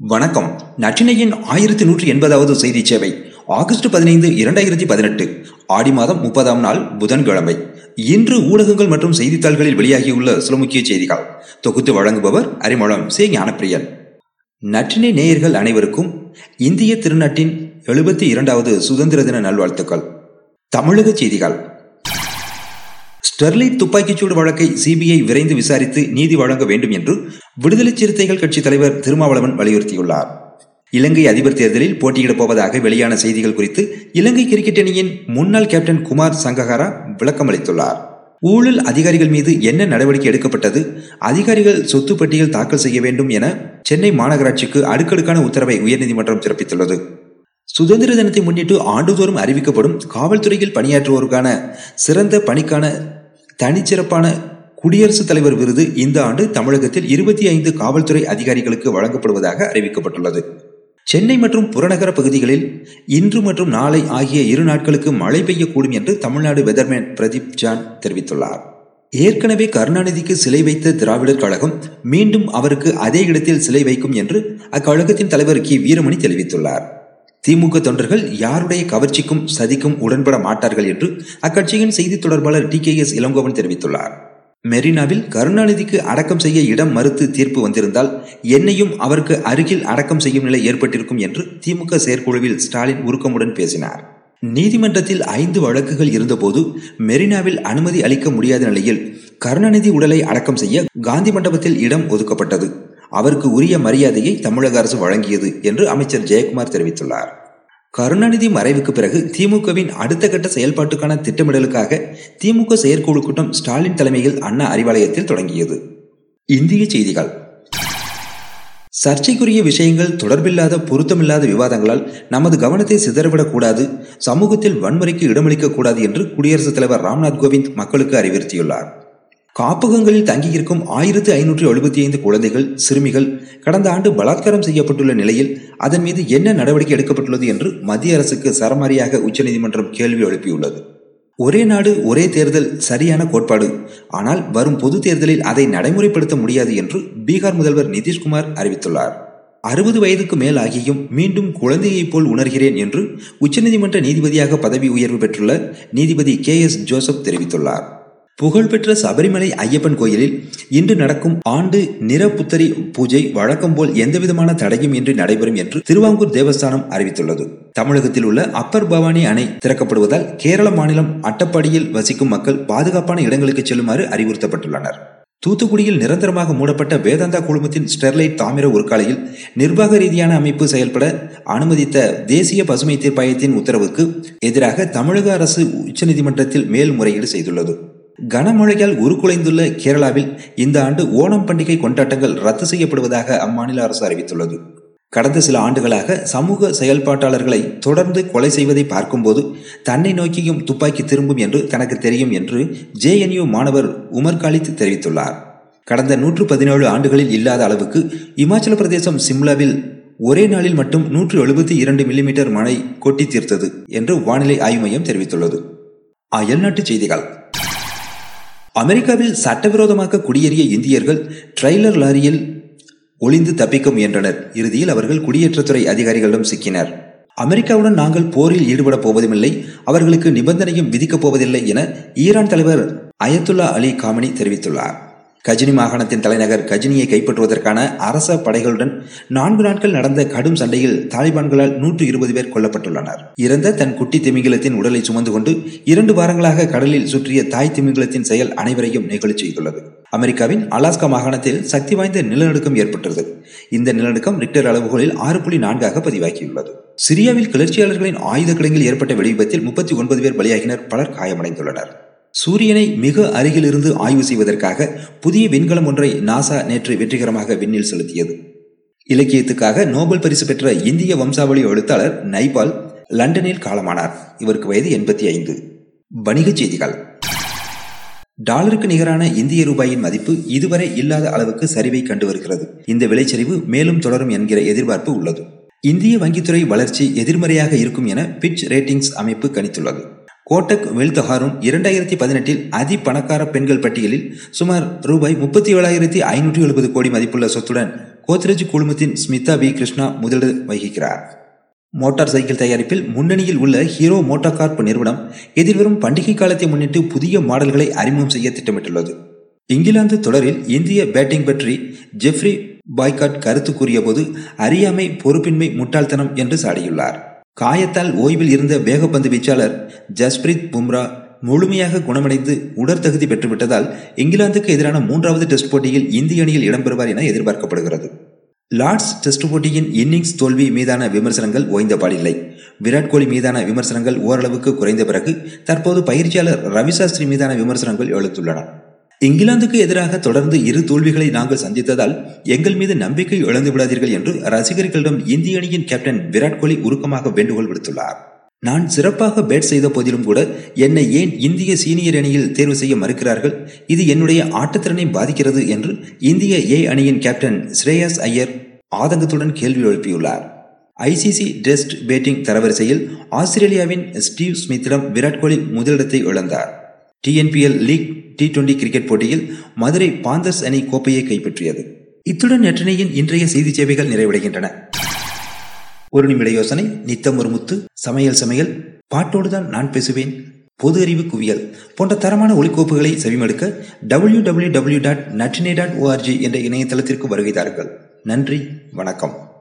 வணக்கம். நற்றினையின் ஆயிரத்தி நூற்றி எண்பதாவது செய்தி சேவை ஆகஸ்ட் பதினைந்து இரண்டாயிரத்தி பதினெட்டு ஆடி மாதம் முப்பதாம் நாள் புதன்கிழமை. இன்று ஊடகங்கள் மற்றும் செய்தித்தாள்களில் வெளியாகியுள்ள சில முக்கிய செய்திகள். தொகுத்து வழங்குபவர் அறிமுகம் சே ஞானப்பிரியன். நற்றினை நேயர்கள் அனைவருக்கும் இந்திய திருநாட்டின் எழுபத்தி இரண்டாவது சுதந்திர தின நல்வாழ்த்துக்கள். தமிழக செய்திகள். ஸ்டெர்லைட் துப்பாக்கிச்சூடு வழக்கை சிபிஐ விரைந்து விசாரித்து நீதி வழங்க வேண்டும் என்று விடுதலை சிறுத்தைகள் கட்சி தலைவர் திருமாவளவன் வலியுறுத்தியுள்ளார். இலங்கை அதிபர் தேர்தலில் போட்டியிடப் போவதாக வெளியான செய்திகள் குறித்து இலங்கை கிரிக்கெட் அணியின் முன்னாள் கேப்டன் குமார் சங்ககாரா விளக்கம் அளித்துள்ளார் ஊழல் அதிகாரிகள் மீது என்ன நடவடிக்கை எடுக்கப்பட்டது? அதிகாரிகள் சொத்து பட்டியல் தாக்கல் செய்ய வேண்டும் என சென்னை மாநகராட்சிக்கு அடுக்கடுக்கான உத்தரவை உயர்நீதிமன்றம் பிறப்பித்துள்ளது. சுதந்திர தினத்தை முன்னிட்டு ஆண்டுதோறும் அறிவிக்கப்படும் காவல்துறையில் பணியாற்றுவோருக்கான சிறந்த பணிக்கான தனிச்சிறப்பான குடியரசுத் தலைவர் விருது இந்த ஆண்டு தமிழகத்தில் இருபத்தி ஐந்து காவல்துறை அதிகாரிகளுக்கு வழங்கப்படுவதாக அறிவிக்கப்பட்டுள்ளது. சென்னை மற்றும் புறநகர பகுதிகளில் இன்று மற்றும் நாளை ஆகிய இரு நாட்களுக்கு மழை பெய்யக்கூடும் என்று தமிழ்நாடு வெதர்மேன் பிரதீப் ஜான் தெரிவித்துள்ளார். ஏற்கனவே கருணாநிதிக்கு சிலை வைத்த திராவிடர் கழகம் மீண்டும் அவருக்கு அதே இடத்தில் சிலை வைக்கும் என்று அக்கழகத்தின் தலைவர் கி. வீரமணி தெரிவித்துள்ளார். திமுக தொண்டர்கள் யாருடைய கவர்ச்சிக்கும் சதிக்கும் உடன்பட மாட்டார்கள் என்று அக்கட்சியின் செய்தி தொடர்பாளர் டி. கே. எஸ். இளங்கோவன் தெரிவித்துள்ளார். மெரினாவில் கருணாநிதிக்கு அடக்கம் செய்ய இடம் மறுத்து தீர்ப்பு வந்திருந்தால் என்னையும் அவருக்கு அருகில் அடக்கம் செய்யும் நிலை ஏற்பட்டிருக்கும் என்று திமுக செயற்குழுவில் ஸ்டாலின் உருக்கமுடன் பேசினார். நீதிமன்றத்தில் ஐந்து வழக்குகள் இருந்தபோது மெரினாவில் அனுமதி அளிக்க முடியாத நிலையில் கருணாநிதி உடலை அடக்கம் செய்ய காந்தி மண்டபத்தில் இடம் ஒதுக்கப்பட்டது. அவருக்கு உரிய மரியாதையை தமிழக அரசு வழங்கியது என்று அமைச்சர் ஜெயக்குமார் தெரிவித்துள்ளார். கருணாநிதி மறைவுக்கு பிறகு திமுகவின் அடுத்த கட்ட செயல்பாட்டுக்கான திட்டமிடலுக்காக திமுக செயற்குழு கூட்டம் ஸ்டாலின் தலைமையில் அண்ணா அறிவாலயத்தில் தொடங்கியது. இந்திய செய்திகள். சர்ச்சைக்குரிய விஷயங்கள் தொடர்பில்லாத பொருத்தமில்லாத விவாதங்களால் நமது கவனத்தை சிதறவிடக்கூடாது சமூகத்தில் வன்முறைக்கு இடமளிக்கக்கூடாது என்று குடியரசுத் தலைவர் ராம்நாத் கோவிந்த் மக்களுக்கு அறிவுறுத்தியுள்ளார். காப்பகங்களில் தங்கியிருக்கும் ஆயிரத்தி ஐநூற்றி எழுபத்தி ஐந்து குழந்தைகள் சிறுமிகள் கடந்த ஆண்டு பலாத்காரம் செய்யப்பட்டுள்ள நிலையில் அதன் மீது என்ன நடவடிக்கை எடுக்கப்பட்டுள்ளது என்று மத்திய அரசுக்கு சரமாரியாக உச்சநீதிமன்றம் கேள்வி எழுப்பியுள்ளது. ஒரே நாடு ஒரே தேர்தல் சரியான கோட்பாடு. ஆனால் வரும் பொது தேர்தலில் அதை நடைமுறைப்படுத்த முடியாது என்று பீகார் முதல்வர் நிதிஷ்குமார் அறிவித்துள்ளார். அறுபது வயதுக்கு மேல் ஆகியும் மீண்டும் குழந்தையைப் போல் உணர்கிறேன் என்று உச்சநீதிமன்ற நீதிபதியாக பதவி உயர்வு பெற்றுள்ள நீதிபதி கே எஸ் ஜோசப் தெரிவித்துள்ளார். புகழ்பெற்ற சபரிமலை ஐயப்பன் கோயிலில் இன்று நடக்கும் ஆண்டு நிறப்புத்தரி பூஜை வழக்கம் போல் எந்தவிதமான தடையும் இன்றி நடைபெறும் என்று திருவாங்கூர் தேவஸ்தானம் அறிவித்துள்ளது. தமிழகத்தில் உள்ள அப்பர் பவானி அணை திறக்கப்படுவதால் கேரள மாநிலம் அட்டப்பாடியில் வசிக்கும் மக்கள் பாதுகாப்பான இடங்களுக்கு செல்லுமாறு அறிவுறுத்தப்பட்டுள்ளனர். தூத்துக்குடியில் நிரந்தரமாக மூடப்பட்ட வேதாந்தா குழுமத்தின் ஸ்டெர்லைட் தாமிர உருக்காலையில் நிர்வாக ரீதியான அமைப்பு செயல்பட அனுமதித்த தேசிய பசுமை தீர்ப்பாயத்தின் உத்தரவுக்கு எதிராக தமிழக அரசு உச்சநீதிமன்றத்தில் மேல்முறையீடு செய்துள்ளது. கனமழையால் உருக்குலைந்துள்ள கேரளாவில் இந்த ஆண்டு ஓணம் பண்டிகை கொண்டாட்டங்கள் ரத்து செய்யப்படுவதாக அம்மாநில அரசு அறிவித்துள்ளது. கடந்த சில ஆண்டுகளாக சமூக செயல்பாட்டாளர்களை தொடர்ந்து கொலை செய்வதை பார்க்கும்போது தன்னை நோக்கியும் துப்பாக்கி திரும்பும் என்று தனக்கு தெரியும் என்று ஜேஎன்யூ மாணவர் உமர் காலித் தெரிவித்துள்ளார். கடந்த நூற்று பதினேழு ஆண்டுகளில் இல்லாத அளவுக்கு இமாச்சல பிரதேசம் சிம்லாவில் ஒரே நாளில் மட்டும் நூற்று எழுபத்தி இரண்டு மில்லிமீட்டர் மழை கொட்டி தீர்த்தது என்று வானிலை ஆய்வு மையம் தெரிவித்துள்ளது. அயல்நாட்டு செய்திகள். அமெரிக்காவில் சட்டவிரோதமாக குடியேறிய இந்தியர்கள் ட்ரெய்லர் லாரியில் ஒளிந்து தப்பிக்க முயன்றனர் இறுதியில் அவர்கள் குடியேற்றத்துறை அதிகாரிகளிடம் சிக்கினர். அமெரிக்காவுடன் நாங்கள் போரில் ஈடுபட போவதுமில்லை அவர்களுக்கு நிபந்தனையும் விதிக்கப் போவதில்லை என ஈரான் தலைவர் அயத்துல்லா அலி காமினி தெரிவித்துள்ளார். கஜினி மாகாணத்தின் தலைநகர் கஜினியை கைப்பற்றுவதற்கான அரச படைகளுடன் நான்கு நாட்கள் நடந்த கடும் சண்டையில் தாலிபான்களால் நூற்று இருபது பேர் கொல்லப்பட்டுள்ளனர். இறந்த தன் குட்டி திமிங்கலத்தின் உடலை சுமந்து கொண்டு இரண்டு வாரங்களாக கடலில் சுற்றிய தாய் திமிங்கலத்தின் செயல் அனைவரையும் நிகழ்ச்சி செய்துள்ளது. அமெரிக்காவின் அலாஸ்கா மாகாணத்தில் சக்தி வாய்ந்த நிலநடுக்கம் ஏற்பட்டது இந்த நிலநடுக்கம் ரிக்டர் அளவுகளில் ஆறு புள்ளி நான்காக பதிவாகியுள்ளது. சிரியாவில் கிளர்ச்சியாளர்களின் ஆயுத கிடங்கில் ஏற்பட்ட வெடிவிபத்தில் முப்பத்தி ஒன்பது பேர் பலியாகினர். பலர் காயமடைந்துள்ளனர். சூரியனை மிக அருகிலிருந்து ஆய்வு செய்வதற்காக புதிய விண்கலம் ஒன்றை நாசா நேற்று வெற்றிகரமாக விண்ணில் செலுத்தியது. இலக்கியத்துக்காக நோபல் பரிசு பெற்ற இந்திய வம்சாவளி எழுத்தாளர் நைபால் லண்டனில் காலமானார். இவருக்கு வயது எண்பத்தி ஐந்து. வணிகச் செய்திகள். டாலருக்கு நிகரான இந்திய ரூபாயின் மதிப்பு இதுவரை இல்லாத அளவுக்கு சரிவை கண்டு வருகிறது. இந்த விலைச்சரிவு மேலும் தொடரும் என்கிற எதிர்பார்ப்பு உள்ளது. இந்திய வங்கித்துறை வளர்ச்சி எதிர்மறையாக இருக்கும் என பிட்ச் ரேட்டிங்ஸ் அமைப்பு கணித்துள்ளது. கோட்டக் வெல்தஹாரும் இரண்டாயிரத்தி பதினெட்டில் அதி பணக்கார பெண்கள் பட்டியலில் சுமார் ரூபாய் முப்பத்தி ஏழாயிரத்தி ஐநூற்றி எழுபது கோடி மதிப்புள்ள சொத்துடன் கோத்ரேஜ் குழுமத்தின் ஸ்மிதா வி. கிருஷ்ணா முதலிடம் வகிக்கிறார். மோட்டார் சைக்கிள் தயாரிப்பில் முன்னணியில் உள்ள ஹீரோ மோட்டார் நிறுவனம் எதிர்வரும் பண்டிகை காலத்தை முன்னிட்டு புதிய மாடல்களை அறிமுகம் செய்ய திட்டமிட்டுள்ளது. இங்கிலாந்து தொடரில் இந்திய பேட்டிங் பற்றி ஜெஃப்ரி பாய்காட் கருத்து கூறியபோது அறியாமை பொறுப்பின்மை முட்டாள்தனம் என்று சாடியுள்ளார். காயத்தால் ஓய்வில் இருந்த வேகப்பந்து வீச்சாளர் ஜஸ்பிரீத் பும்ரா முழுமையாக குணமடைந்து உடற்தகுதி பெற்றுவிட்டதால் இங்கிலாந்துக்கு எதிரான மூன்றாவது டெஸ்ட் போட்டியில் இந்திய அணியில் இடம்பெறுவார் என எதிர்பார்க்கப்படுகிறது. லார்ட்ஸ் டெஸ்ட் போட்டியின் இன்னிங்ஸ் தோல்வி மீதான விமர்சனங்கள் ஓய்ந்தபாடில்லை விராட் கோலி மீதான விமர்சனங்கள் ஓரளவுக்கு குறைந்த பிறகு தற்போது பயிற்சியாளர் ரவிசாஸ்திரி மீதான விமர்சனங்கள் எழுத்துள்ளன. இங்கிலாந்துக்கு எதிராக தொடர்ந்து இரு தோல்விகளை நாங்கள் சந்தித்ததால் எங்கள் மீது நம்பிக்கை இழந்து விடாதீர்கள் என்று ரசிகர்களிடம் இந்திய அணியின் கேப்டன் விராட் கோலி உருக்கமாக வேண்டுகோள் விடுத்துள்ளார். நான் சிறப்பாக பேட் செய்த போதிலும் கூட என்னை ஏன் இந்திய சீனியர் அணியில் தேர்வு செய்ய மறுக்கிறார்கள்? இது என்னுடைய ஆட்டத்திறனை பாதிக்கிறது என்று இந்திய ஏ அணியின் கேப்டன் ஸ்ரேயாஸ் ஐயர் ஆதங்கத்துடன் கேள்வி எழுப்பியுள்ளார். ஐசிசி டெஸ்ட் பேட்டிங் தரவரிசையில் ஆஸ்திரேலியாவின் ஸ்டீவ் ஸ்மித்திடம் விராட் கோலி முதலிடத்தை இழந்தார். TNPL league T twenty cricket போட்டியில் மதுரை பாந்தர்ஸ் அணி கோப்பையை கைப்பற்றியது. இத்துடன் நெற்றினையின் இன்றைய செய்தி சேவைகள் நிறைவடைகின்றன. ஒரு நிமிட யோசனை நித்தம் ஒரு முத்து சமையல் சமையல் பாட்டோடுதான் நான் பேசுவேன் பொது அறிவு குவியல் போன்ற தரமான ஒலிக்கோப்புகளை செவிமடுக்க W W W dot Natrinai dot ORG என்ற இணையதளத்திற்கு வருகை தாருங்கள். நன்றி வணக்கம்.